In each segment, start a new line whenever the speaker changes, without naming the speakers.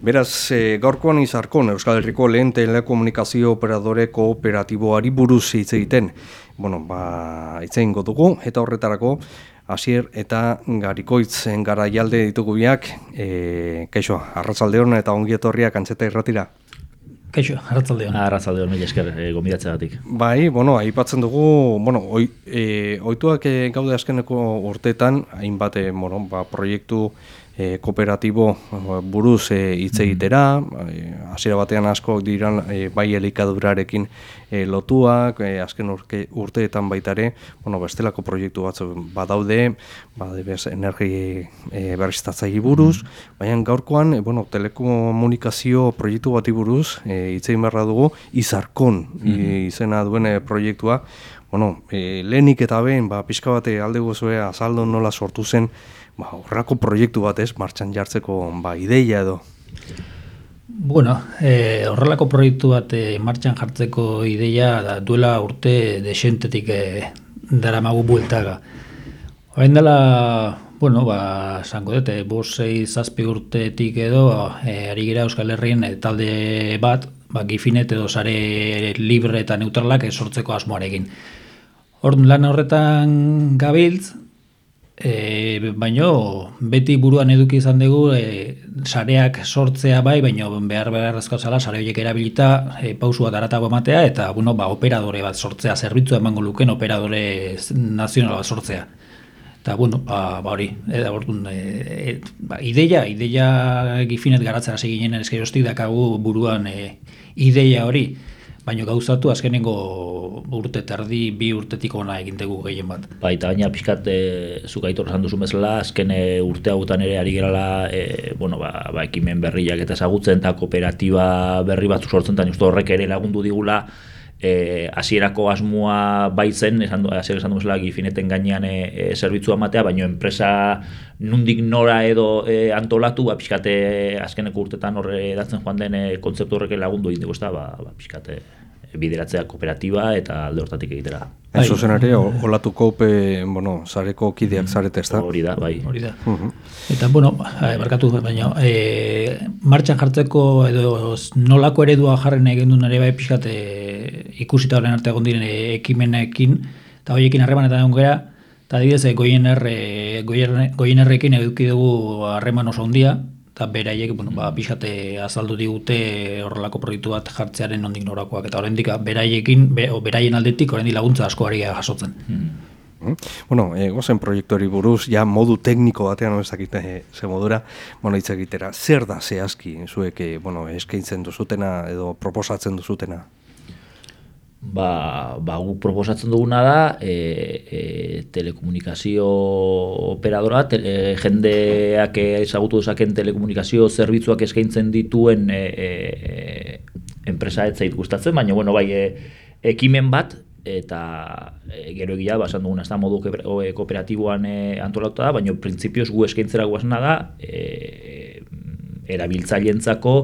Beraz, e, gaurkoan izarkon Euskal Herriko lehen telekomunikazio operadore kooperatiboari buruz hitz egiten. Bueno, ba, hitz dugu eta horretarako hasier eta garikoitzen gara jalde ditugu biak. E, kaixo, arratzalde hona eta ongi etorriak antzeta irratira.
Kaixo, arratzalde hona.
Arratzalde hona, esker, e, gatik.
Bai, bueno, aipatzen dugu, bueno, oi, e, oituak e, gaude askeneko urteetan, hainbat, e, bueno, ba, proiektu, e, kooperatibo eh, buruz e, hitz mm-hmm. egitera, hasiera batean asko diran e, bai elikadurarekin e, lotuak, e, azken urke, urteetan baita ere, bueno, bestelako proiektu batzu badaude, badebez energi e, berriztatzaile buruz, mm-hmm. baina gaurkoan, e, bueno, telekomunikazio proiektu bati buruz, e, hitz egin beharra dugu, izarkon mm-hmm. izena duen proiektua, bueno, e, lehenik eta behin, ba, pixka bate alde gozue azaldo nola sortu zen, ba, horrako proiektu bat ez, martxan jartzeko ba, ideia edo?
Bueno, e, horrelako proiektu bat e, martxan jartzeko ideia da, duela urte desentetik e, dara magu bueltaga. Horrein dela, bueno, ba, zango dute, bosei zazpi urtetik edo, e, ari gira Euskal Herrien e, talde bat, ba, gifinet edo sare libre eta neutralak sortzeko asmoarekin. Orduan lan horretan gabiltz, E, baino beti buruan eduki izan dugu e, sareak sortzea bai, baino behar beharrezko zala sare horiek erabilita e, pausu bat aratago ematea eta bueno, ba, operadore bat sortzea, zerbitzu emango luken operadore nazional bat sortzea. Eta bueno, ba, ba hori, e, e, ba, ideia, ideia gifinet garatzera seginen eskaiostik dakagu buruan e, ideia hori baina gauzatu azkenengo urte terdi, bi urtetik ona egintegu gehien bat.
Baita, baina pixkat e, zuk aitor esan duzu mezela, azken e, urte hautan ere ari gerala, e, bueno, ba, ba, ekimen berriak eta zagutzen, eta kooperatiba berri batzu sortzen, eta horrek ere lagundu digula, e, asierako asmoa baitzen, esan, asier esan duzela gifineten gainean e, e, zerbitzua matea, baina enpresa nundik nora edo e, antolatu, ba, pixkate azkeneko urtetan horre datzen joan den e, kontzeptu horrek lagundu egin dugu, ba, ba, pixkate bideratzea kooperatiba eta alde hortatik egitera.
Ez zuzen ere, olatu kope, bueno, zareko kideak mm. zarete ez da?
Hori da, bai.
Hori da. Eta, bueno, barkatu, baina, e, martxan jartzeko edo nolako eredua jarren egin du nire bai pixkat e, ikusita horren arte egon diren ekimenekin, eta horiekin harremanetan egon gara, eta adibidez, e, goien errekin eduki dugu harreman oso ondia, eta beraiek, bueno, ba, pixate azaldu digute horrelako proiektu bat jartzearen ondik norakoak, eta horrendik beraiekin, be, beraien aldetik horrendik laguntza asko ari jasotzen. Hmm.
Bueno, e, gozen proiektori buruz, ja modu tekniko batean, no ezakite, e, ze modura, bueno, itzakitera, zer da zehazki, zuek, bueno, eskaintzen duzutena, edo proposatzen duzutena?
Ba, ba guk proposatzen duguna da e, e, telekomunikazio operadora, tele, jendeak ezagutu dezaken telekomunikazio zerbitzuak eskaintzen dituen e, e, enpresa ez zait gustatzen, baina bueno, bai, e, ekimen bat eta e, gero egia basan duguna ez da modu kooperatiboan e, antolatuta da, baina printzipioz gu eskaintzera guazna da e, erabiltzaileentzako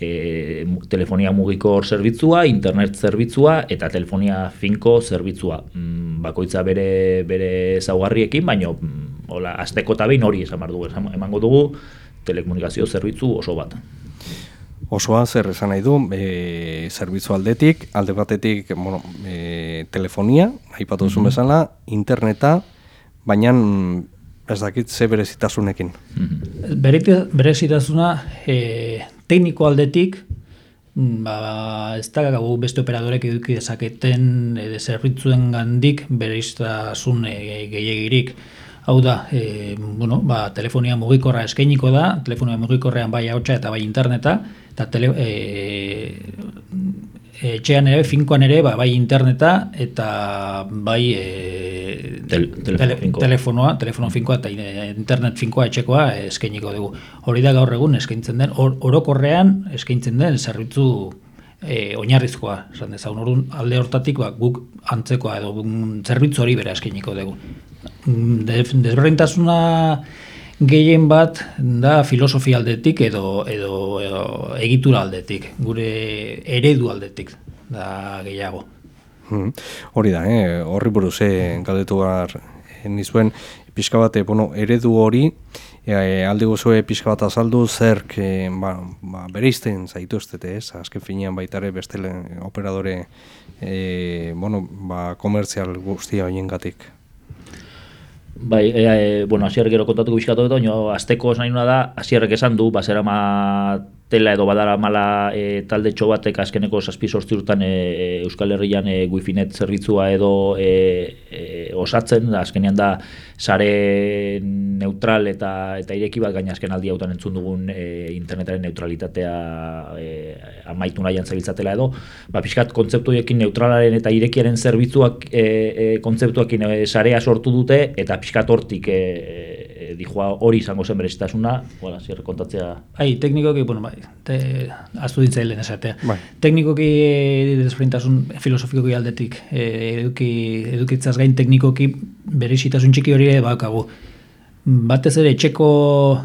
e, telefonia mugikor zerbitzua, internet zerbitzua eta telefonia finko zerbitzua. Mm, bakoitza bere bere zaugarriekin, baina mm, hola, azteko eta behin hori esan dugu, emango dugu telekomunikazio zerbitzu oso bat.
Osoa zer esan nahi du, e, zerbitzu aldetik, alde batetik bueno, e, telefonia, aipatu duzu mm bezala, interneta, baina mm, ez dakit ze berezitasunekin. Mm
-hmm. Berezitasuna, e, tekniko aldetik, mm, ba, ez da gagu beste operadorek eduki dezaketen edo zerbitzuen gandik bere iztasun e, gehiagirik. Hau da, e, bueno, ba, telefonia mugikorra eskainiko da, telefonia mugikorrean bai hautsa eta bai interneta, eta tele, e, etxean ere, finkoan ere, ba, bai interneta eta bai e,
Tel,
tele, telefonoa, telefono finkoa eta internet finkoa etxekoa eskainiko dugu. Hori da gaur egun eskaintzen den, or, orokorrean eskaintzen den zerbitzu e, oinarrizkoa. Esan dezagun, orduan alde hortatik ba, guk antzekoa edo zerbitzu hori bere eskainiko dugu. Desberdintasuna gehien bat da filosofia aldetik edo, edo, edo egitura aldetik, gure eredu aldetik da gehiago.
Hmm. Hori da, eh? horri buruz, eh, galdetu behar eh, nizuen, pixka bate, bueno, eredu hori, e, aldi guzue pixka bat azaldu, zer e, ba, ba, bereizten zaitu ez, azken finean baitare beste operadore e, bueno, ba, komertzial guztia hoien gatik.
Bai, e, e, bueno, asierrek ero kontatuko bizkatu edo, azteko esan da, asierrek esan du, basera ma tela edo badara mala e, talde txobatek azkeneko saspi sortzi urtan e, e, Euskal Herrian e, Wifinet zerbitzua edo e, e, osatzen, azkenean da sare neutral eta eta ireki bat gaina azken aldi hautan entzun dugun e, internetaren neutralitatea e, amaitu nahian zebiltzatela edo, ba, pixkat kontzeptuekin neutralaren eta irekiaren zerbitzuak e, e, kontzeptuakin e, sarea sortu dute eta pixkat hortik e, dijoa hori izango zen berezitasuna, bueno, zer kontatzea.
Ai, teknikoki, bueno, bai, te astu ditzailen esatea. Bai. Teknikoki desberdintasun filosofikoki aldetik, eh, eduki edukitzaz gain teknikoki berezitasun txiki hori bakagu. Batez ere etxeko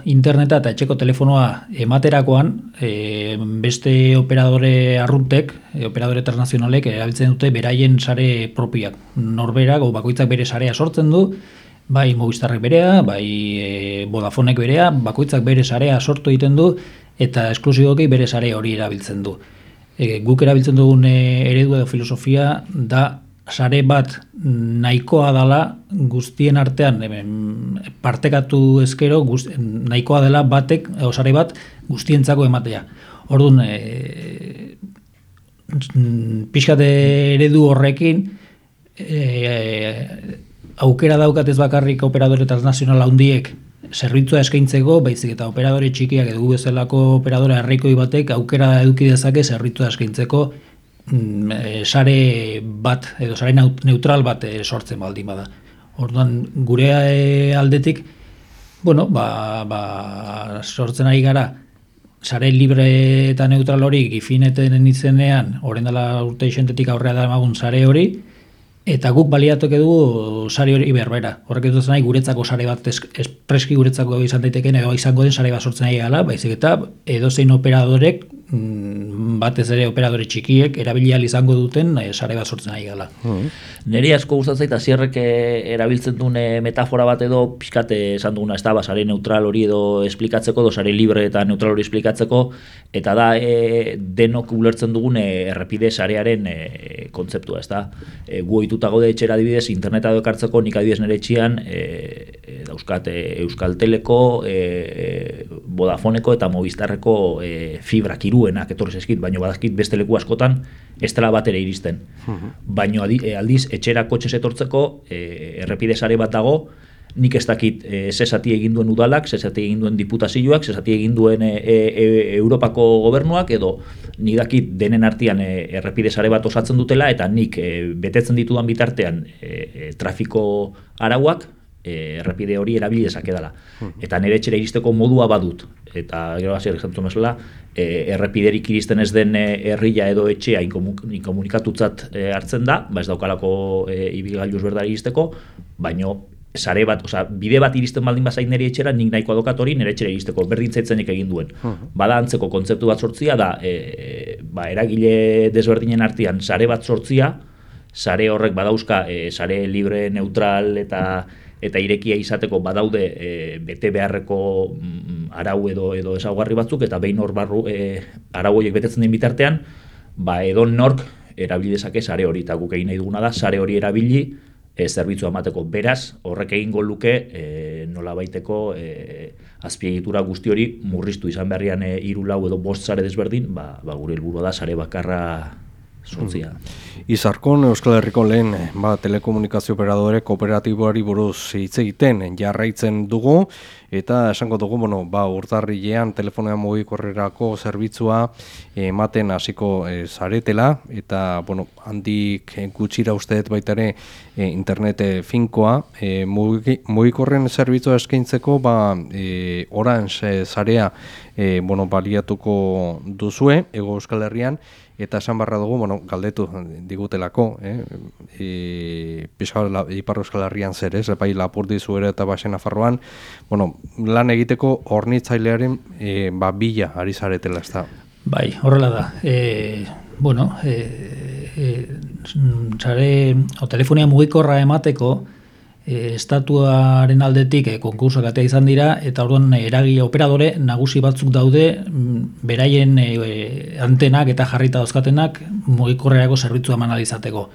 interneta eta etxeko telefonoa ematerakoan e, beste operadore arruntek, e, operadore internazionalek erabiltzen dute beraien sare propiak. Norberak, bakoitzak bere sarea sortzen du, bai Movistarrek berea, bai e, Vodafonek berea, bakoitzak bere sarea sortu egiten du eta esklusiboki bere sare hori erabiltzen du. E, guk erabiltzen dugun e, eredu edo filosofia da sare bat nahikoa dala guztien artean partekatu ezkero nahikoa dela batek edo sare bat guztientzako ematea. Orduan e, pixkate eredu horrekin e, aukera daukat bakarrik operadore transnazional handiek zerbitzua eskaintzeko, baizik eta operadore txikiak edo bezalako operadore harrikoi batek aukera eduki dezake zerbitzua eskaintzeko mm, e, sare bat edo sare neutral bat e, sortzen baldin bada. Orduan gure e, aldetik bueno, ba, ba, sortzen ari gara sare libre eta neutral hori gifineten izenean, horren dela urte isentetik aurrea da emagun sare hori, Eta guk baliatuko dugu sari hori berbera. Horrek ez nahi guretzako sare bat espreski guretzako izan daiteken edo izango den sare bat sortzen nahi gala, baizik eta edozein operadorek batez ere operadore txikiek erabili izango duten e, sare bat sortzen ari gala.
Mm. Neri asko gustatzen zaita hasierrek eh, erabiltzen duen eh, metafora bat edo pixkate esan duguna ez da ba, sare neutral hori edo esplikatzeko, do sare libre eta neutral hori esplikatzeko eta da e, denok ulertzen dugun errepide sarearen e, kontzeptua, ez da. E, gu ohituta gaude etxera adibidez interneta edo ekartzeko nik adibidez nere etxean e, e, dauzkat e, Euskal Teleko, e, Vodafoneko eta Movistarreko e, fibrak duenak etorri eskit, baino badakit beste leku askotan ez dela bat ere iristen. Mhm. Baino eh, aldiz, etxera kotxe etortzeko e, errepide sare bat dago, nik ez dakit e, zesati egin duen udalak, zesati egin duen diputazioak, zesati egin duen e, e, Europako gobernuak, edo nik dakit denen artean e, errepide sare bat osatzen dutela, eta nik e, betetzen ditudan bitartean e, trafiko arauak, errepide hori erabili dezake dela. Eta nire etxera iristeko modua badut. Eta gero hasi errezentu mesela, e, errepiderik iristen ez den e, herria edo etxea inkomunikatutzat e, hartzen da, ba ez daukalako e, ibigailuz berdari iristeko, baino sare bat, oza, bide bat iristen baldin bazain nire etxera, nik nahiko adokat hori nire etxera iristeko, berdin zaitzenik egin duen. Bada antzeko kontzeptu bat sortzia da, e, ba, eragile desberdinen artean sare bat sortzia, sare horrek badauzka, e, sare libre, neutral eta eta irekia izateko badaude e, bete beharreko mm, arau edo edo ezaugarri batzuk eta behin hor barru e, arau horiek betetzen den bitartean ba edo nork erabili dezake sare hori. Eta guk egin nahi duguna da sare hori erabili e, zerbitzu emateko. Beraz horrek egingo luke e, nola baiteko e, azpiegitura guzti hori murriztu izan berrian e, iru lau edo bost sare desberdin ba, ba gure helburua da sare bakarra sortzia.
Hmm. Izarkon Euskal Herriko lehen ba, telekomunikazio operadore kooperatiboari buruz hitz egiten jarraitzen dugu eta esango dugu bueno, ba, urtarrilean telefonean mugikorrerako zerbitzua ematen hasiko e, zaretela eta bueno, handik gutxira usteet baita ere e, internet finkoa e, mugikorren zerbitzua eskaintzeko ba, e, orange zarea e, bueno, baliatuko duzue ego Euskal Herrian eta esan barra dugu, bueno, galdetu digutelako, eh? E, Pisa, la, Euskal Herrian zer, ez? Epai lapurdi zuere eta basen afarroan, bueno, lan egiteko hornitzailearen e, ba, bila ari zaretela, ez da?
Bai, horrela da. E, bueno, e, e, zare, o telefonia mugikorra emateko, e, estatuaren aldetik e, konkursoak atea izan dira, eta orduan eragile operadore nagusi batzuk daude mm, beraien e, e, antenak eta jarrita dauzkatenak mugikorrerako zerbitzua manalizateko.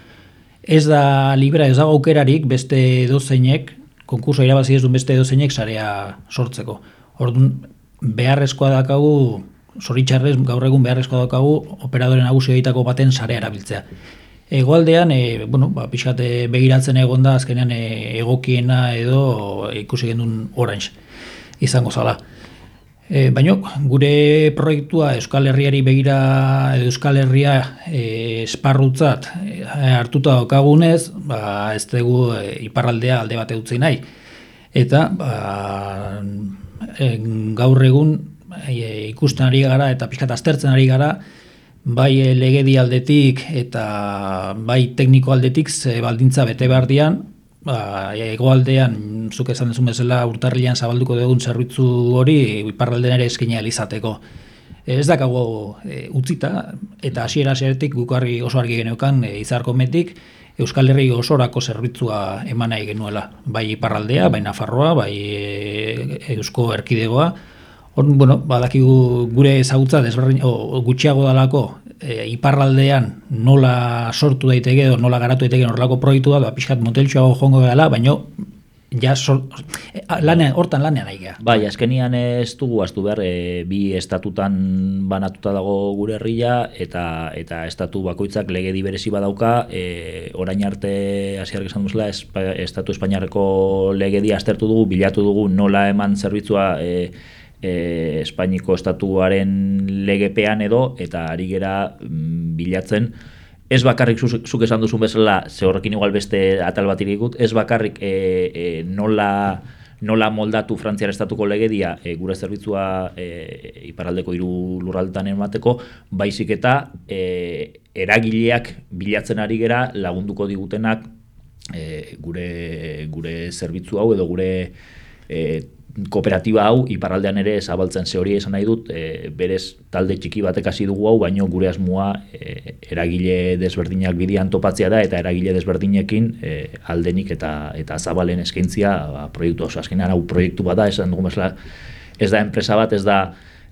Ez da libra, ez dago aukerarik beste dozeinek, konkurso irabazi ez duen beste dozeinek sarea sortzeko. Orduan, beharrezkoa dakagu, zoritxarrez gaur egun beharrezkoa dakagu, operadore nagusi egitako baten sarea erabiltzea. Egoaldean, e, bueno, ba, pixate begiratzen egon da, azkenean e, egokiena edo ikusi gendun orange izango zala. E, Baina, gure proiektua Euskal Herriari begira Euskal Herria e, esparrutzat e, hartuta daukagunez, ba, ez dugu e, iparraldea alde bat utzi nahi. Eta ba, e, gaur egun e, ikusten ari gara eta pixkat aztertzen ari gara, bai eh, legedi aldetik eta bai tekniko aldetik ze baldintza bete behar dian, ba, egoaldean, zuk esan dezun bezala, urtarrilean zabalduko dugun zerbitzu hori, iparraldean ere eskine alizateko. Ez dakago e, utzita, eta hasiera zeretik gukarri oso argi geneukan e, izarko metik, Euskal Herri osorako zerbitzua eman nahi genuela. Bai iparraldea, bai Nafarroa, bai e, Eusko Erkidegoa, Hor, bueno, badakigu gure ezagutza desberdin o, gutxiago dalako e, iparraldean nola sortu daiteke edo nola garatu daiteke horrelako proiektu da, ba, pixkat moteltxoago jongo gala, baino ja sor, e, lanean, hortan lanean nahi
Bai, azkenian ez dugu astu behar, e, bi estatutan banatuta dago gure herria eta eta estatu bakoitzak lege berezi badauka, e, orain arte hasiark esan duzela, estatu espainiarreko legedia aztertu dugu, bilatu dugu nola eman zerbitzua e, e, Espainiko estatuaren legepean edo eta ari gera mm, bilatzen. Ez bakarrik zuk esan duzun bezala ze horrekin igual beste atal bat irikut, ez bakarrik e, e, nola nola moldatu Frantziar estatuko legedia e, gure zerbitzua e, iparaldeko hiru lurraldetan emateko, baizik eta e, eragileak bilatzen ari gera lagunduko digutenak e, gure gure zerbitzu hau edo gure e, kooperatiba hau iparraldean ere zabaltzen ze hori esan nahi dut e, berez talde txiki batek hasi dugu hau baino gure asmoa e, eragile desberdinak bidian topatzea da eta eragile desberdinekin e, aldenik eta eta zabalen eskaintzia ba, proiektu oso azkenean hau proiektu bada esan dugu mesela ez da enpresa bat ez da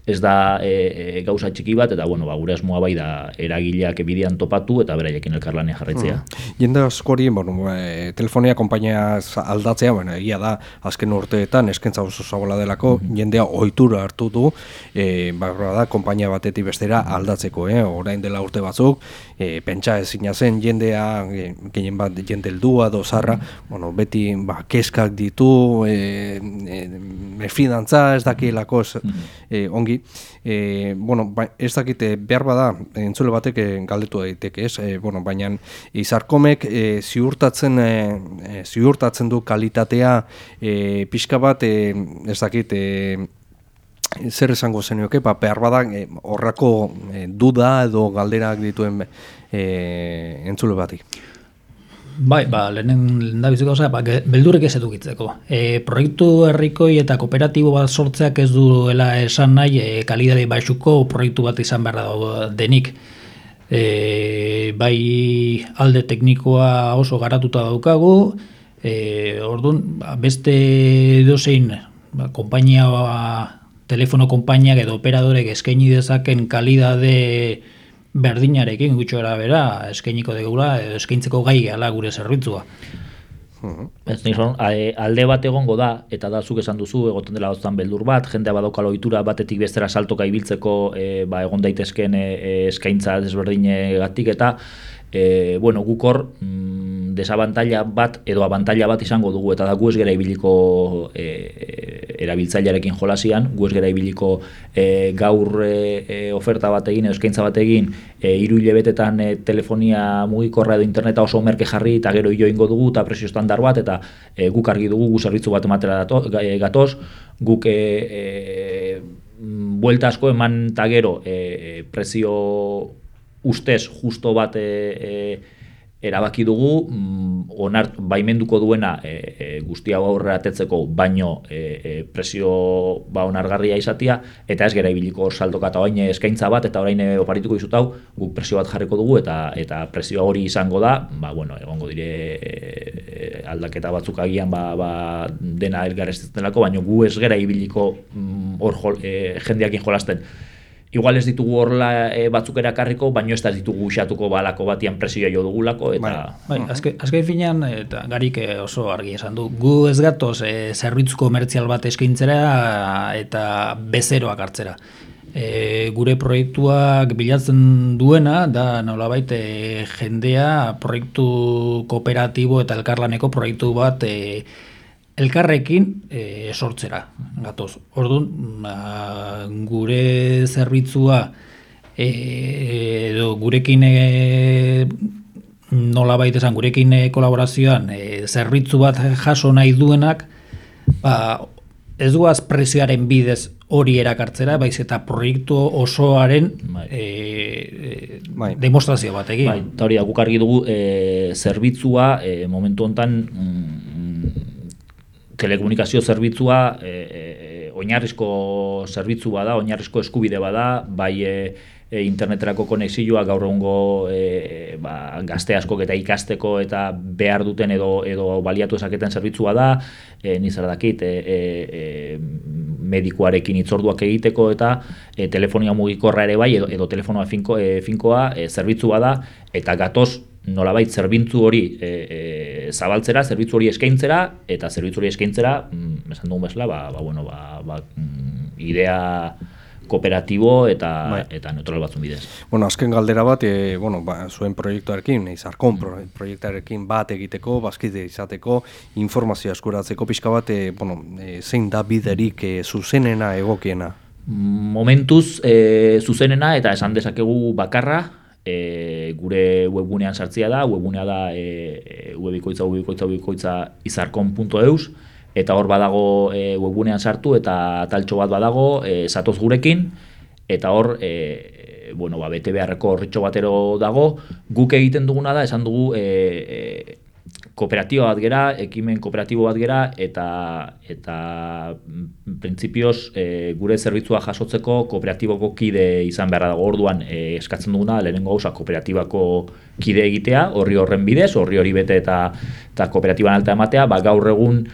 ez da e, e, gauza txiki bat, eta bueno, ba, gure asmoa bai da eragileak ebidean topatu eta beraiekin elkarlanea jarraitzea. Mm.
Jende askori, bueno, e, telefonia kompainia aldatzea, bueno, egia da, azken urteetan, eskentza oso zagola delako, mm. jendea ohitura hartu du, e, ba, da, kompainia batetik bestera aldatzeko, eh? orain dela urte batzuk, e, pentsa ezina zen jendea, e, gehien bat jende heldua dozarra, mm. bueno, beti ba, keskak ditu, e, e, mefidantza ez dakielako, mm. e, ongi e, bueno, ba, ez dakite behar bada entzule batek eh, galdetu daiteke, ez? E, bueno, baina izarkomek e, ziurtatzen e, ziurtatzen du kalitatea e, pixka bat e, ez dakite zer esango zenioke, ba, behar bada horrako duda edo galderak dituen e, entzule batik.
Bai, ba, lehenen da biziko ba, beldurrik ez edukitzeko. E, proiektu herrikoi eta kooperatibo bat sortzeak ez duela esan nahi e, kalidade baixuko proiektu bat izan behar da denik. E, bai alde teknikoa oso garatuta daukagu, e, orduan, ba, beste dozein ba, kompainia, ba, telefono konpainiak edo operadorek eskaini dezaken kalidade berdinarekin gutxo bera eskainiko degula eskaintzeko gai ala gure zerbitzua.
Ez nizon, alde bat egongo da, eta da zuk esan duzu, egoten dela hoztan beldur bat, jendea badauka loitura batetik bestera saltoka ibiltzeko e, ba, egon daitezken e, e eskaintza desberdine gatik, eta e, bueno, gukor mm, desabantalla bat edo abantalla bat izango dugu eta da gu ez gera ibiliko e, erabiltzailearekin jolasian, gu ez gera ibiliko e, gaur e, oferta bat egin edo eskaintza bat egin e, iru hilebetetan e, telefonia mugikorra edo interneta oso merke jarri eta gero io ingo dugu eta presio estandar bat eta e, guk argi dugu gu zerbitzu bat ematera gatoz, guk e, e, buelta asko eman eta gero e prezio ustez justo bat e, e, erabaki dugu mm, onart, baimenduko duena e, e, guzti hau aurrera atetzeko baino e, e, presio ba onargarria izatia eta ez gera ibiliko saldoka eta orain eskaintza bat eta orain oparituko dizut hau guk presio bat jarriko dugu eta eta presio hori izango da ba bueno egongo dire e, aldaketa batzuk agian ba, ba dena elgarrezten delako baino gu ez gera ibiliko mm, hor e, jendeakin jolasten igual ez ditugu horla e, batzuk erakarriko, baino ez da ditugu usatuko balako batian presioa jo dugulako, eta...
Bai, bai azke, azke finean, eta garik eh, oso argi esan du, gu ez gatoz e, zerbitzu komertzial bat eskaintzera eta bezeroak hartzera. E, gure proiektuak bilatzen duena, da nolabait e, jendea proiektu kooperatibo eta elkarlaneko proiektu bat e, elkarrekin e, sortzera gatoz. Orduan, ba, gure zerbitzua e, edo gurekin e, nola baita esan, gurekin e, kolaborazioan e, zerbitzu bat jaso nahi duenak, ba, ez duaz presioaren bidez hori erakartzera, baiz eta proiektu osoaren bai. e, e, bai. demostrazio bat egin. Bai,
eta hori, guk argi dugu e, zerbitzua e, momentu hontan mm, telekomunikazio zerbitzua e, e, oinarrizko zerbitzu bada, oinarrizko eskubide bada, bai e, e, interneterako konexioa gaur egungo e, ba, gazte askok eta ikasteko eta behar duten edo edo baliatu esaketen zerbitzua da, e, nizara dakit, e, e, e, medikuarekin itzorduak egiteko eta e, telefonia mugikorra ere bai edo, edo telefonoa finko, e, finkoa e, zerbitzua da eta gatoz nolabait zerbintzu hori e, e, zabaltzera, zerbitzu hori eskaintzera, eta zerbitzu hori eskaintzera, mm, esan dugun bezala, ba, ba, bueno, ba, ba, mm, idea kooperatibo eta bai. eta neutral batzun bidez.
Bueno, azken galdera bat, e, bueno, ba, zuen proiektuarekin, izarkon mm. proiektuarekin bat egiteko, bazkide izateko, informazio askuratzeko pixka bat, e, bueno, e, zein da biderik e, zuzenena egokiena?
Momentuz e, zuzenena eta esan dezakegu bakarra, e, gure webgunean sartzia da, webgunea da e, e webikoitza, webikoitza, webikoitza izarkon.eus, eta hor badago e, webgunean sartu eta taltxo bat badago e, satoz gurekin, eta hor, e, bueno, ba, bete beharreko horritxo batero dago, guk egiten duguna da, esan dugu, e, e, kooperatiba bat gera, ekimen kooperatibo bat gera, eta eta printzipioz e, gure zerbitzua jasotzeko kooperatiboko kide izan beharra dago. Orduan e, eskatzen duguna, lehenengo gauza kooperatibako kide egitea, horri horren bidez, horri hori bete eta, eta kooperatiban alta ematea, ba, gaur egun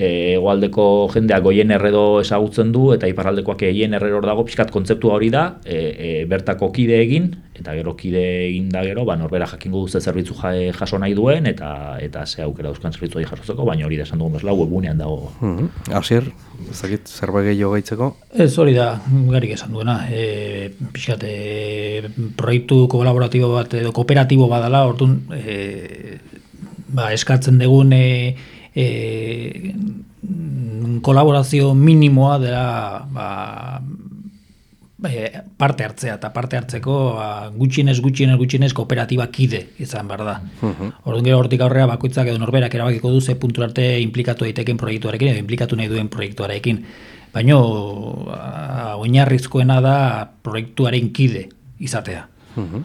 e, egoaldeko jendeak goien erredo ezagutzen du eta iparraldekoak egin errero dago pixkat kontzeptua hori da e, e, bertako kide egin eta gero kide egin da gero ba, norbera jakingo duzte zerbitzu jaso nahi duen eta eta ze aukera duzkan zerbitzu jasotzeko baina hori da esan dugun bezala webunean dago
mm -hmm. Asier, ezakit zerbait gehiago gaitzeko?
Ez hori da, garik esan duena e, pixkat e, proiektu kolaboratibo bat edo kooperatibo badala orduan e, ba, eskatzen dugun e, e, kolaborazio minimoa dela ba, e, parte hartzea eta parte hartzeko ba, gutxienez gutxienez gutxienez kooperatiba kide izan behar da. Uh Orduan gero hortik aurrea bakoitzak edo norberak erabakiko du ze puntu arte implikatu daiteken proiektuarekin edo implikatu nahi duen proiektuarekin. Baina oinarrizkoena da proiektuaren kide izatea. Uh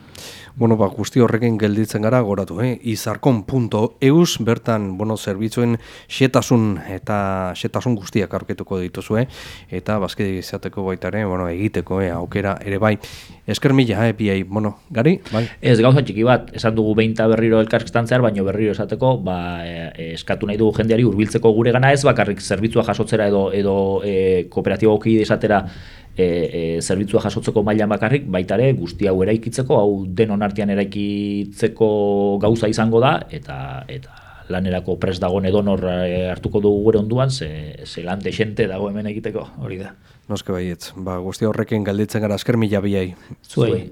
Bueno, ba, guzti horrekin gelditzen gara goratu, eh? izarkon.eus, bertan, bueno, zerbitzuen xetasun eta xetasun guztiak aurketuko dituzue, eta bazkide izateko baitare, bueno, egiteko, eh, aukera ere bai. Esker mila, eh, biai, bueno, gari, bai?
Ez gauza txiki bat, esan dugu behinta berriro elkarrizketan zehar, baino berriro esateko, ba, e, eskatu nahi dugu jendeari hurbiltzeko gure gana ez, bakarrik zerbitzua jasotzera edo, edo e, kooperatiboki esatera e, e, zerbitzua jasotzeko mailan bakarrik, baita ere guzti hau eraikitzeko, hau denon artean eraikitzeko gauza izango da, eta eta lanerako pres dagoen edonor e, hartuko dugu gure onduan, ze, ze lan desente dago hemen egiteko, hori da.
Noske baietz, ba, guzti horrekin galditzen gara esker mila biai.
Zuei.